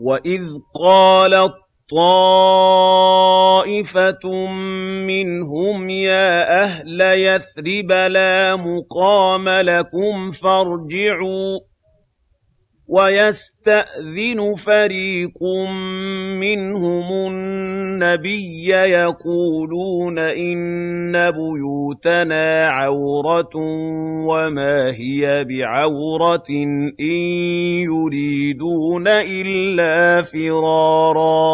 وَإِذْ قَالَت طَّائِفَةٌ مِّنْهُمْ يَا أَهْلَ يَثْرِبَ لَا مُقَامَ لَكُمْ فَارْجِعُوا ۚ وَيَسْتَأْذِنُ فَرِيقٌ مِّنْهُمُ النَّبِيَّ يَقُولُونَ إِنَّ بُيُوتَنَا عَوْرَةٌ وَمَا هِيَ بِعَوْرَةٍ إِن يُرِيدُونَ إِلَّا فِرَارًا.